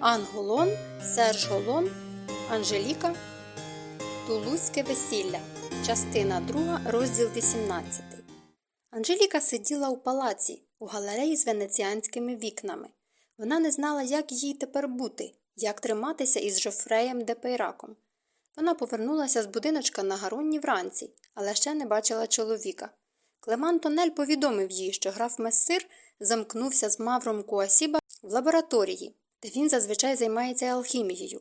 Анголон, Серж Голон, Анжеліка, Тулузьке весілля. Частина 2, розділ 18. Анжеліка сиділа у палаці, у галереї з венеціанськими вікнами. Вона не знала, як їй тепер бути, як триматися із Жофреєм де Пейраком. Вона повернулася з будиночка на гаронні вранці, але ще не бачила чоловіка. Клеман Тонель повідомив їй, що граф Мессир замкнувся з Мавром Куасіба в лабораторії, де він зазвичай займається алхімією.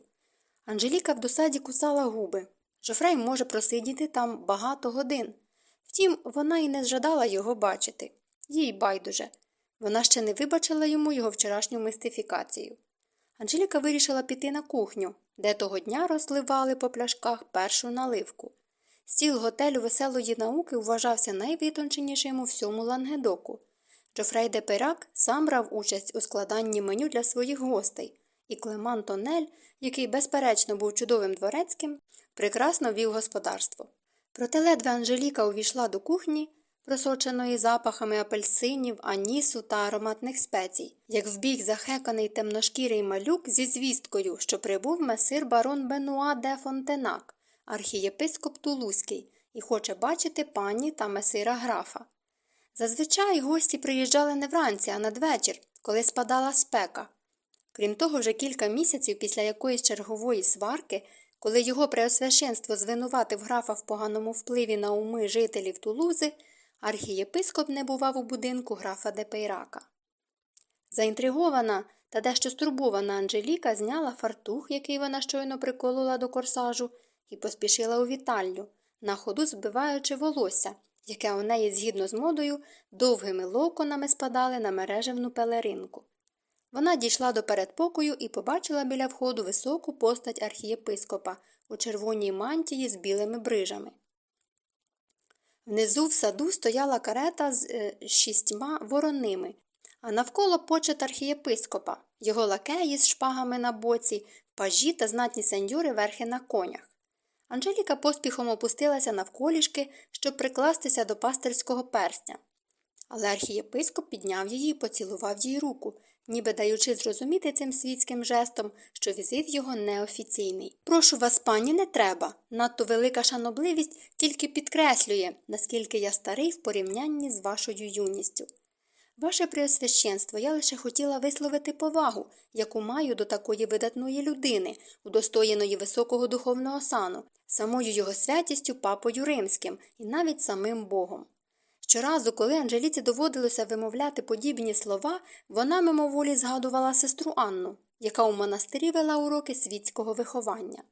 Анжеліка в досаді кусала губи. Жофрей може просидіти там багато годин. Втім, вона і не жадала його бачити. Їй байдуже. Вона ще не вибачила йому його вчорашню мистифікацію. Анжеліка вирішила піти на кухню, де того дня розливали по пляшках першу наливку. Стіл готелю веселої науки вважався найвитонченішим у всьому лангедоку. Джофрей де Перак сам брав участь у складанні меню для своїх гостей, і Клеман Тонель, який, безперечно, був чудовим дворецьким, прекрасно вів господарство. Проте ледве Анжеліка увійшла до кухні, просоченої запахами апельсинів, анісу та ароматних спецій, як вбіг захеканий темношкірий малюк зі звісткою, що прибув месир барон Бенуа де Фонтенак, архієпископ Тулузький, і хоче бачити пані та месира графа. Зазвичай гості приїжджали не вранці, а надвечір, коли спадала спека. Крім того, вже кілька місяців після якоїсь чергової сварки, коли його преосвященство звинуватив графа в поганому впливі на уми жителів Тулузи, архієпископ не бував у будинку графа Депейрака. Заінтригована та дещо стурбована Анжеліка зняла фартух, який вона щойно приколола до корсажу, і поспішила у вітальню, на ходу збиваючи волосся, яке у неї, згідно з модою, довгими локонами спадали на мережевну пелеринку. Вона дійшла до передпокою і побачила біля входу високу постать архієпископа у червоній мантії з білими брижами. Внизу в саду стояла карета з е, шістьма вороними, а навколо почет архієпископа, його лакеї з шпагами на боці, пажі та знатні сеньори верхи на конях. Анжеліка поспіхом опустилася навколішки, щоб прикластися до пастирського перстня. Але архієпископ підняв її і поцілував їй руку, ніби даючи зрозуміти цим світським жестом, що візит його неофіційний. Прошу вас, пані, не треба. Надто велика шанобливість тільки підкреслює, наскільки я старий в порівнянні з вашою юністю. Ваше преосвященство, я лише хотіла висловити повагу, яку маю до такої видатної людини, удостоєної високого духовного сану, самою його святістю папою римським і навіть самим Богом. Щоразу, коли Анжеліці доводилося вимовляти подібні слова, вона мимоволі згадувала сестру Анну, яка у монастирі вела уроки світського виховання.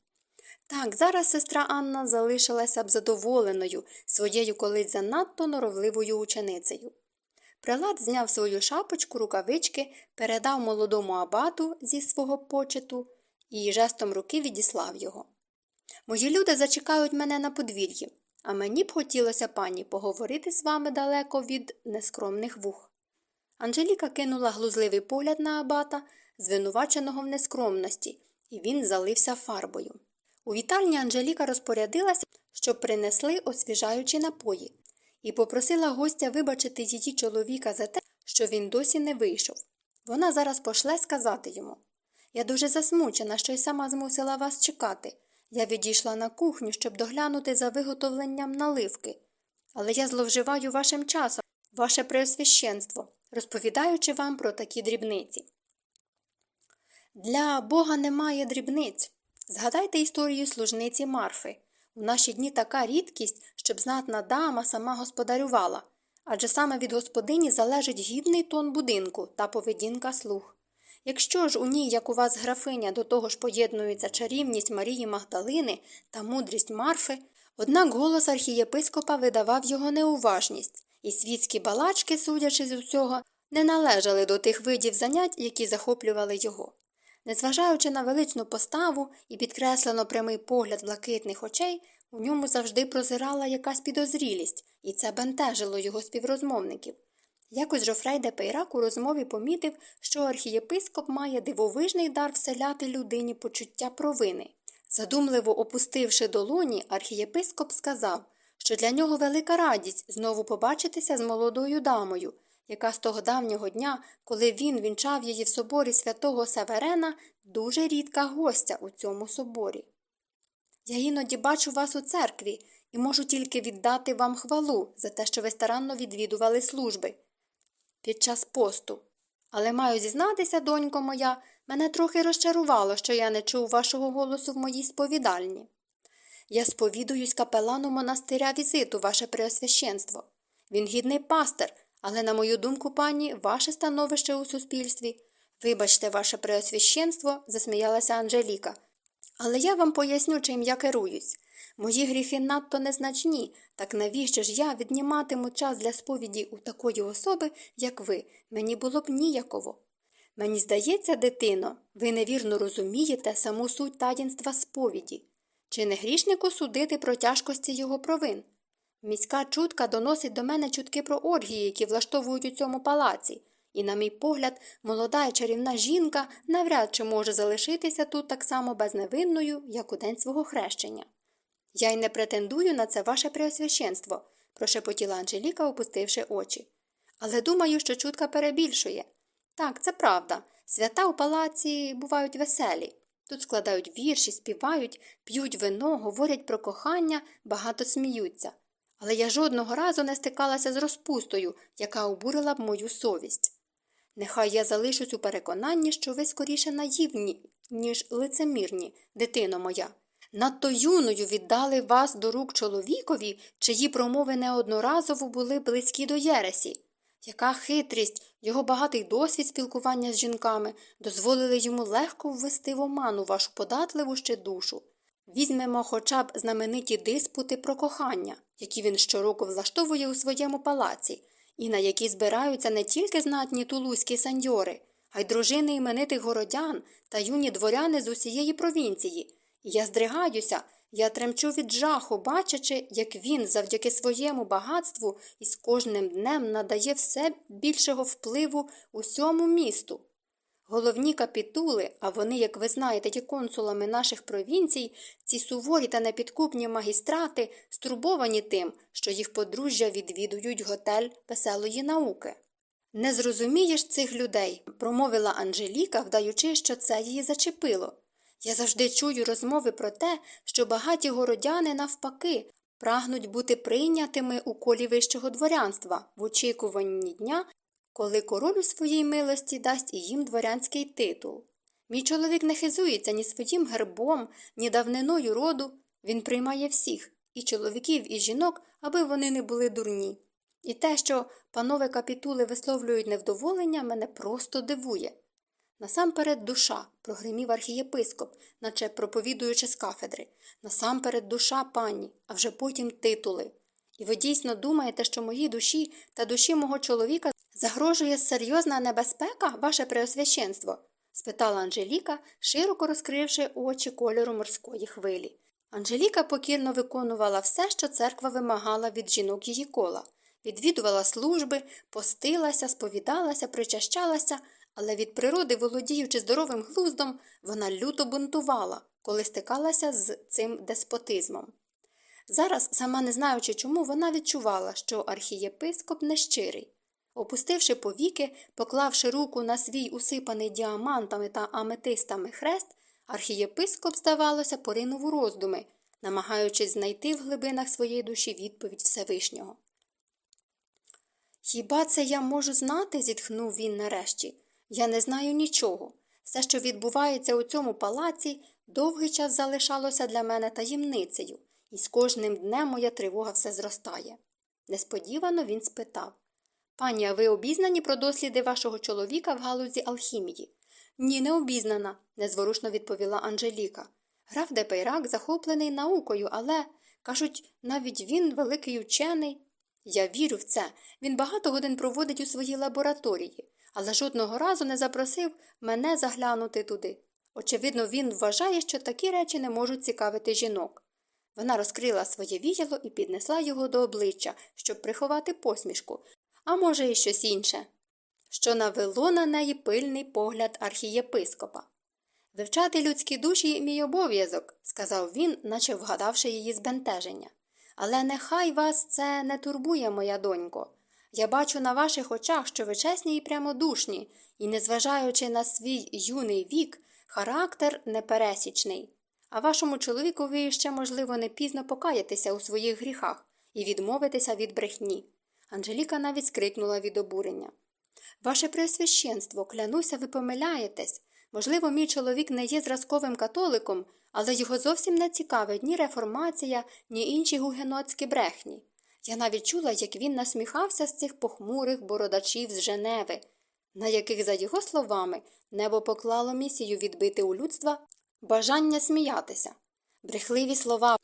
Так, зараз сестра Анна залишилася б задоволеною своєю колись занадто норовливою ученицею. Прилад зняв свою шапочку, рукавички, передав молодому абату зі свого почету і жестом руки відіслав його. Мої люди зачекають мене на подвір'ї, а мені б хотілося, пані, поговорити з вами далеко від нескромних вух. Анжеліка кинула глузливий погляд на абата, звинуваченого в нескромності, і він залився фарбою. У вітальні Анжеліка розпорядилася, щоб принесли освіжаючі напої, і попросила гостя вибачити її чоловіка за те, що він досі не вийшов. Вона зараз пошле сказати йому Я дуже засмучена, що й сама змусила вас чекати. Я відійшла на кухню, щоб доглянути за виготовленням наливки. Але я зловживаю вашим часом, ваше преосвященство, розповідаючи вам про такі дрібниці. Для Бога немає дрібниць. Згадайте історію служниці Марфи. У наші дні така рідкість, щоб знатна дама сама господарювала, адже саме від господині залежить гідний тон будинку та поведінка слуг. Якщо ж у ній, як у вас графиня, до того ж поєднується чарівність Марії Магдалини та мудрість Марфи, однак голос архієпископа видавав його неуважність, і світські балачки, судячи з усього, не належали до тих видів занять, які захоплювали його. Незважаючи на величну поставу і підкреслено прямий погляд блакитних очей, у ньому завжди прозирала якась підозрілість, і це бентежило його співрозмовників. Якось Жофрей де Пейрак у розмові помітив, що архієпископ має дивовижний дар вселяти людині почуття провини. Задумливо опустивши долоні, архієпископ сказав, що для нього велика радість знову побачитися з молодою дамою, яка з того давнього дня, коли він вінчав її в соборі святого Северена, дуже рідка гостя у цьому соборі. Я іноді бачу вас у церкві і можу тільки віддати вам хвалу за те, що ви старанно відвідували служби під час посту. Але маю зізнатися, донько моя, мене трохи розчарувало, що я не чув вашого голосу в моїй сповідальні. Я сповідуюсь капелану монастиря візиту, ваше преосвященство. Він гідний пастир, але, на мою думку, пані, ваше становище у суспільстві. Вибачте, ваше преосвященство, засміялася Анжеліка. Але я вам поясню, чим я керуюсь. Мої гріхи надто незначні, так навіщо ж я відніматиму час для сповіді у такої особи, як ви, мені було б ніяково. Мені здається, дитино, ви невірно розумієте саму суть таїнства сповіді. Чи не грішнику судити про тяжкості його провин? Міська чутка доносить до мене чутки про оргії, які влаштовують у цьому палаці, і, на мій погляд, молода і чарівна жінка навряд чи може залишитися тут так само безневинною, як у день свого хрещення. Я й не претендую на це ваше преосвященство, прошепотіла Анжеліка, опустивши очі. Але думаю, що чутка перебільшує. Так, це правда. Свята у палаці бувають веселі. Тут складають вірші, співають, п'ють вино, говорять про кохання, багато сміються. Але я жодного разу не стикалася з розпустою, яка обурила б мою совість. Нехай я залишусь у переконанні, що ви скоріше наївні, ніж лицемірні, дитино моя. Надто юною віддали вас до рук чоловікові, чиї промови неодноразово були близькі до Єресі. Яка хитрість, його багатий досвід спілкування з жінками дозволили йому легко ввести в оману вашу податливу ще душу. Візьмемо хоча б знамениті диспути про кохання, які він щороку влаштовує у своєму палаці, і на які збираються не тільки знатні тулузькі сандьори, а й дружини іменитих городян та юні дворяни з усієї провінції. І я здригаюся, я тремчу від жаху, бачачи, як він завдяки своєму багатству і з кожним днем надає все більшого впливу усьому місту. Головні капітули, а вони, як ви знаєте, є консулами наших провінцій, ці суворі та непідкупні магістрати, стурбовані тим, що їх подружжя відвідують готель веселої науки. Не зрозумієш цих людей, промовила Анжеліка, вдаючи, що це її зачепило. Я завжди чую розмови про те, що багаті городяни, навпаки, прагнуть бути прийнятими у колі вищого дворянства в очікуванні дня, коли король у своїй милості дасть і їм дворянський титул. Мій чоловік не хизується ні своїм гербом, ні давниною роду. Він приймає всіх і чоловіків, і жінок, аби вони не були дурні. І те, що панове капітули висловлюють невдоволення, мене просто дивує. Насамперед душа, прогримів архієпископ, наче проповідуючи з кафедри. Насамперед душа пані, а вже потім титули. І ви дійсно думаєте, що моїй душі та душі мого чоловіка загрожує серйозна небезпека, ваше преосвященство? спитала Анжеліка, широко розкривши очі кольору морської хвилі. Анжеліка покірно виконувала все, що церква вимагала від жінок її кола. Відвідувала служби, постилася, сповідалася, причащалася, але від природи, володіючи здоровим глуздом, вона люто бунтувала, коли стикалася з цим деспотизмом. Зараз, сама не знаючи чому, вона відчувала, що архієпископ нещирий. Опустивши повіки, поклавши руку на свій усипаний діамантами та аметистами хрест, архієпископ, здавалося, поринув у роздуми, намагаючись знайти в глибинах своєї душі відповідь Всевишнього. Хіба це я можу знати? зітхнув він нарешті. Я не знаю нічого. Все, що відбувається у цьому палаці, довгий час залишалося для мене таємницею, і з кожним днем моя тривога все зростає. Несподівано він спитав Пані, а ви обізнані про досліди вашого чоловіка в галузі алхімії? Ні, не обізнана, незворушно відповіла Анжеліка. Граф Депейрак захоплений наукою, але, кажуть, навіть він великий учений. Я вірю в це. Він багато годин проводить у своїй лабораторії але жодного разу не запросив мене заглянути туди. Очевидно, він вважає, що такі речі не можуть цікавити жінок. Вона розкрила своє віяло і піднесла його до обличчя, щоб приховати посмішку, а може, і щось інше, що навело на неї пильний погляд архієпископа. Вивчати людські душі мій обов'язок, сказав він, наче вгадавши її збентеження. Але нехай вас це не турбує, моя донько. Я бачу на ваших очах, що ви чесні і прямодушні, і, незважаючи на свій юний вік, характер непересічний. А вашому чоловікові ще, можливо, не пізно покаятися у своїх гріхах і відмовитися від брехні. Анжеліка навіть скрикнула від обурення. Ваше Преосвященство, клянуся, ви помиляєтесь. Можливо, мій чоловік не є зразковим католиком, але його зовсім не цікавить ні реформація, ні інші гугенотські брехні. Я навіть чула, як він насміхався з цих похмурих бородачів з Женеви, на яких, за його словами, небо поклало місію відбити у людства бажання сміятися. Брехливі слова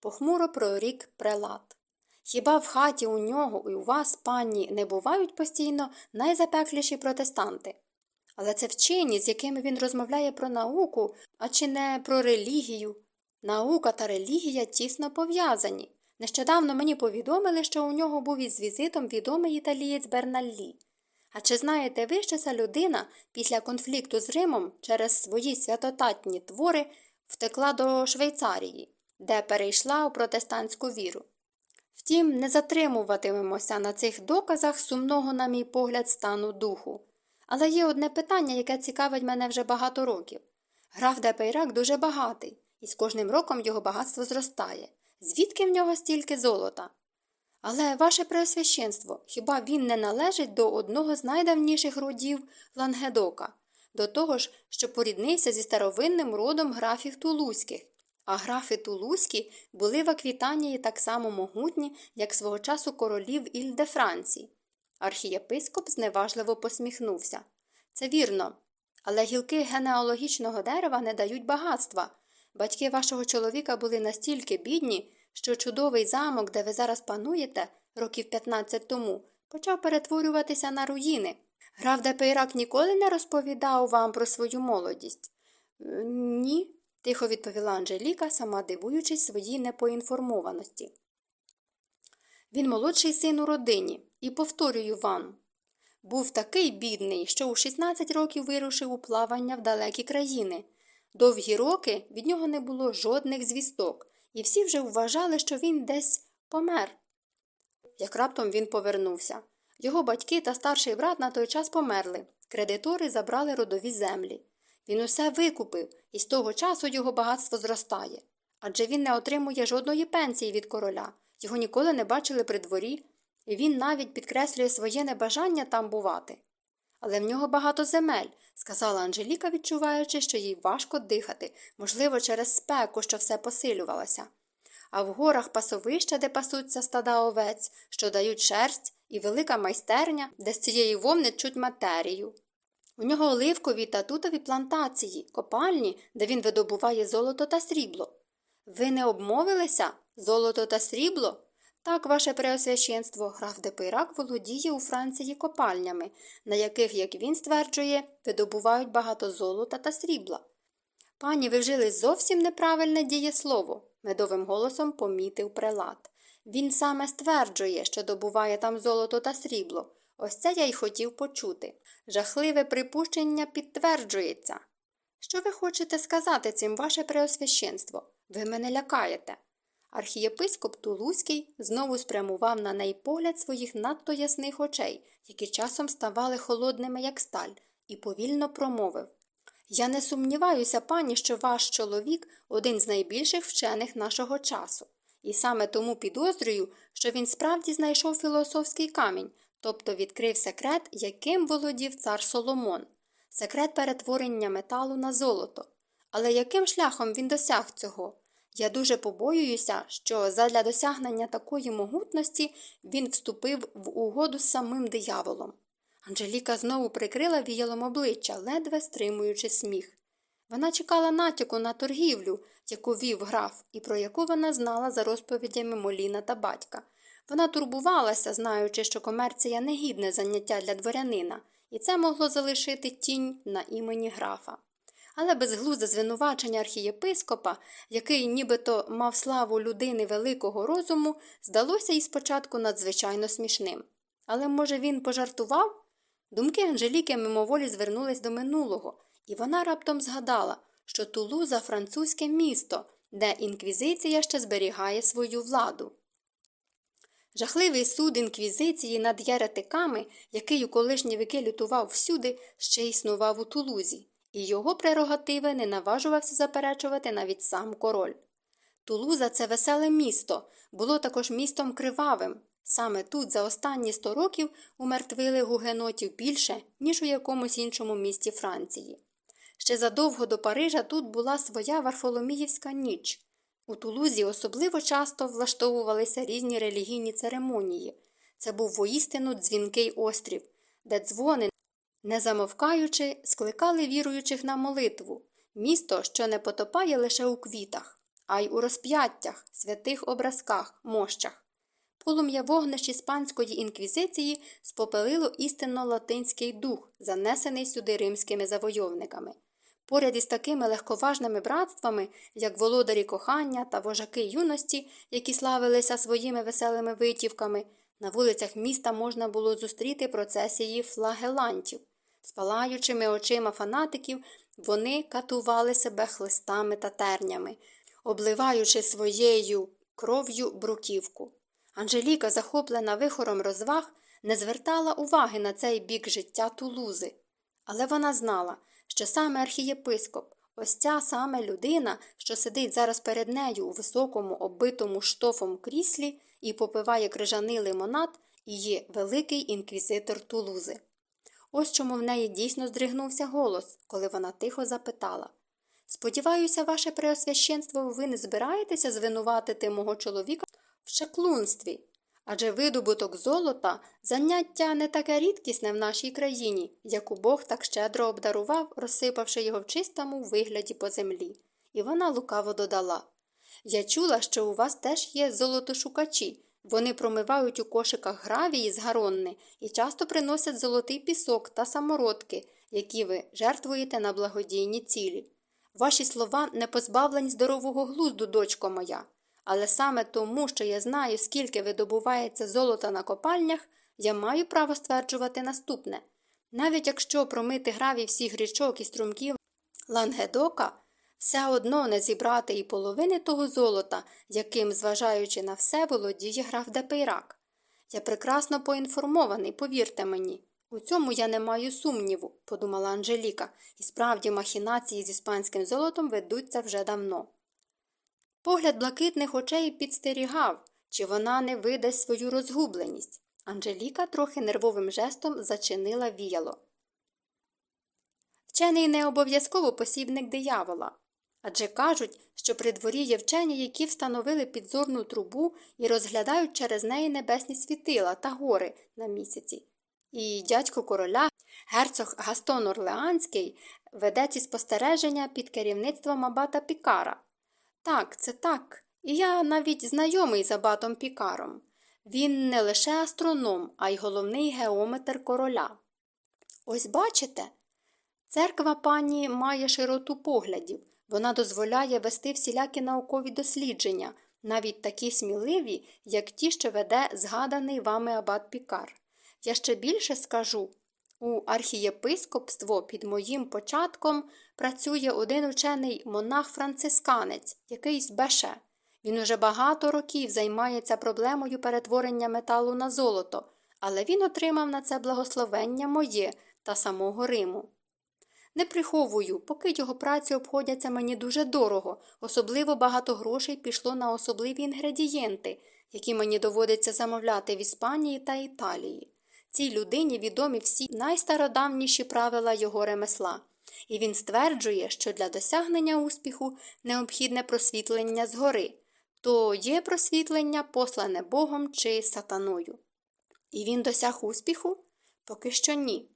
похмуро прорік прелат. Хіба в хаті у нього і у вас, пані, не бувають постійно найзапекліші протестанти? Але це вчені, з якими він розмовляє про науку, а чи не про релігію. Наука та релігія тісно пов'язані. Нещодавно мені повідомили, що у нього був із візитом відомий італієць Берналлі. А чи знаєте ви, що ця людина після конфлікту з Римом через свої святотатні твори втекла до Швейцарії, де перейшла у протестантську віру? Втім, не затримуватимемося на цих доказах сумного, на мій погляд, стану духу. Але є одне питання, яке цікавить мене вже багато років. Граф Депейрак дуже багатий, і з кожним роком його багатство зростає. Звідки в нього стільки золота? Але, ваше преосвященство, хіба він не належить до одного з найдавніших родів Лангедока, до того ж, що поріднився зі старовинним родом графів Тулузьких, а графи Тулузькі були в Аквітанії так само могутні, як свого часу королі в Іль Франції. Архієпископ зневажливо посміхнувся. Це вірно, але гілки генеалогічного дерева не дають багатства. Батьки вашого чоловіка були настільки бідні, що чудовий замок, де ви зараз пануєте, років 15 тому, почав перетворюватися на руїни. Граф Депейрак ніколи не розповідав вам про свою молодість? «Е, ні, тихо відповіла Анжеліка, сама дивуючись своїй непоінформованості. Він молодший син у родині, і повторюю вам. Був такий бідний, що у 16 років вирушив у плавання в далекі країни. Довгі роки від нього не було жодних звісток, і всі вже вважали, що він десь помер. Як раптом він повернувся. Його батьки та старший брат на той час померли. Кредитори забрали родові землі. Він усе викупив, і з того часу його багатство зростає. Адже він не отримує жодної пенсії від короля, його ніколи не бачили при дворі, і він навіть підкреслює своє небажання там бувати. Але в нього багато земель, сказала Анжеліка, відчуваючи, що їй важко дихати, можливо, через спеку, що все посилювалося. А в горах пасовища, де пасуться стада овець, що дають шерсть, і велика майстерня, де з цієї вовни чуть матерію. У нього оливкові та тутові плантації, копальні, де він видобуває золото та срібло. Ви не обмовилися золото та срібло? Так, ваше преосвященство, граф Депирак володіє у Франції копальнями, на яких, як він стверджує, видобувають багато золота та срібла. Пані, ви вжили зовсім неправильне дієслово, медовим голосом помітив прелат. Він саме стверджує, що добуває там золото та срібло. Ось це я й хотів почути. Жахливе припущення підтверджується. Що ви хочете сказати цим, ваше преосвященство? Ви мене лякаєте. Архієпископ Тулузький знову спрямував на неї погляд своїх надто ясних очей, які часом ставали холодними, як сталь, і повільно промовив Я не сумніваюся, пані, що ваш чоловік один з найбільших вчених нашого часу, і саме тому підозрюю, що він справді знайшов філософський камінь, тобто відкрив секрет, яким володів цар Соломон, секрет перетворення металу на золото. Але яким шляхом він досяг цього? Я дуже побоююся, що задля досягнення такої могутності він вступив в угоду з самим дияволом. Анжеліка знову прикрила віялом обличчя, ледве стримуючи сміх. Вона чекала натяку на торгівлю, яку вів граф, і про яку вона знала за розповідями Моліна та батька. Вона турбувалася, знаючи, що комерція негідне заняття для дворянина, і це могло залишити тінь на імені графа але безглузде звинувачення архієпископа, який нібито мав славу людини великого розуму, здалося їй спочатку надзвичайно смішним. Але, може, він пожартував? Думки Анжеліки мимоволі звернулись до минулого, і вона раптом згадала, що Тулуза французьке місто, де інквізиція ще зберігає свою владу. Жахливий суд інквізиції над єретиками, який у колишні віки лютував всюди, ще існував у Тулузі, і його прерогативи не наважувався заперечувати навіть сам король. Тулуза це веселе місто, було також містом кривавим. Саме тут за останні сто років умертвили гугенотів більше, ніж у якомусь іншому місті Франції. Ще задовго до Парижа тут була своя Варфоломіївська ніч. У Тулузі особливо часто влаштовувалися різні релігійні церемонії. Це був воістину дзвінкий острів, де дзвони, не замовкаючи, скликали віруючих на молитву, місто, що не потопає лише у квітах, а й у розп'яттях, святих образках, мощах. Полум'я вогнищ іспанської інквізиції спопелило істинно латинський дух, занесений сюди римськими завойовниками. Поряд із такими легковажними братствами, як володарі кохання та вожаки юності, які славилися своїми веселими витівками, на вулицях міста можна було зустріти процесії флагелантів. З палаючими очима фанатиків вони катували себе хлистами та тернями, обливаючи своєю кров'ю бруківку. Анжеліка, захоплена вихором розваг, не звертала уваги на цей бік життя Тулузи. Але вона знала, що саме архієпископ, ось ця саме людина, що сидить зараз перед нею у високому, оббитому штофом кріслі і попиває крижаний лимонад, і є великий інквізитор Тулузи. Ось чому в неї дійсно здригнувся голос, коли вона тихо запитала Сподіваюся, ваше преосвященство, ви не збираєтеся звинуватити мого чоловіка в чаклунстві. Адже видобуток золота заняття не таке рідкісне в нашій країні, яку Бог так щедро обдарував, розсипавши його в чистому вигляді по землі. І вона лукаво додала Я чула, що у вас теж є золотошукачі. Вони промивають у кошиках гравії з гаронни і часто приносять золотий пісок та самородки, які ви жертвуєте на благодійні цілі. Ваші слова не позбавлені здорового глузду, дочко моя. Але саме тому, що я знаю, скільки видобувається золота на копальнях, я маю право стверджувати наступне навіть якщо промити граві всіх річок і струмків Лангедока, все одно не зібрати і половини того золота, яким, зважаючи на все, володіє граф Депейрак. Я прекрасно поінформований, повірте мені. У цьому я не маю сумніву, подумала Анжеліка, і справді махінації з іспанським золотом ведуться вже давно. Погляд блакитних очей підстерігав, чи вона не видасть свою розгубленість. Анжеліка трохи нервовим жестом зачинила віяло. Вчений не обов'язково посібник диявола. Адже кажуть, що при дворі є вчені, які встановили підзорну трубу і розглядають через неї небесні світила та гори на місяці. І дядько короля, герцог Гастон Орлеанський, веде ці спостереження під керівництвом абата Пікара. Так, це так. І я навіть знайомий з абатом Пікаром. Він не лише астроном, а й головний геометр короля. Ось бачите, церква пані має широту поглядів, вона дозволяє вести всілякі наукові дослідження, навіть такі сміливі, як ті, що веде згаданий вами абат Пікар. Я ще більше скажу у архієпископство під моїм початком працює один учений монах-францисканець, якийсь Беше. Він уже багато років займається проблемою перетворення металу на золото, але він отримав на це благословення моє та самого Риму. Не приховую, поки його праці обходяться мені дуже дорого, особливо багато грошей пішло на особливі інгредієнти, які мені доводиться замовляти в Іспанії та Італії. Цій людині відомі всі найстародавніші правила його ремесла, і він стверджує, що для досягнення успіху необхідне просвітлення згори, то є просвітлення, послане Богом чи сатаною. І він досяг успіху? Поки що ні.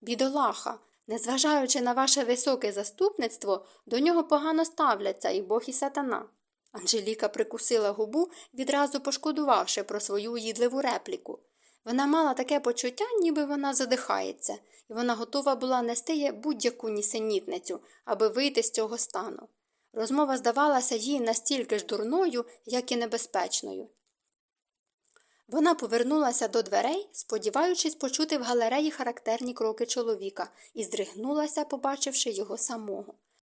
Бідолаха, незважаючи на ваше високе заступництво, до нього погано ставляться і Бог, і сатана. Анжеліка прикусила губу, відразу пошкодувавши про свою уїдливу репліку. Вона мала таке почуття, ніби вона задихається, і вона готова була нести будь-яку нісенітницю, аби вийти з цього стану. Розмова здавалася їй настільки ж дурною, як і небезпечною. Вона повернулася до дверей, сподіваючись почути в галереї характерні кроки чоловіка, і здригнулася, побачивши його самого.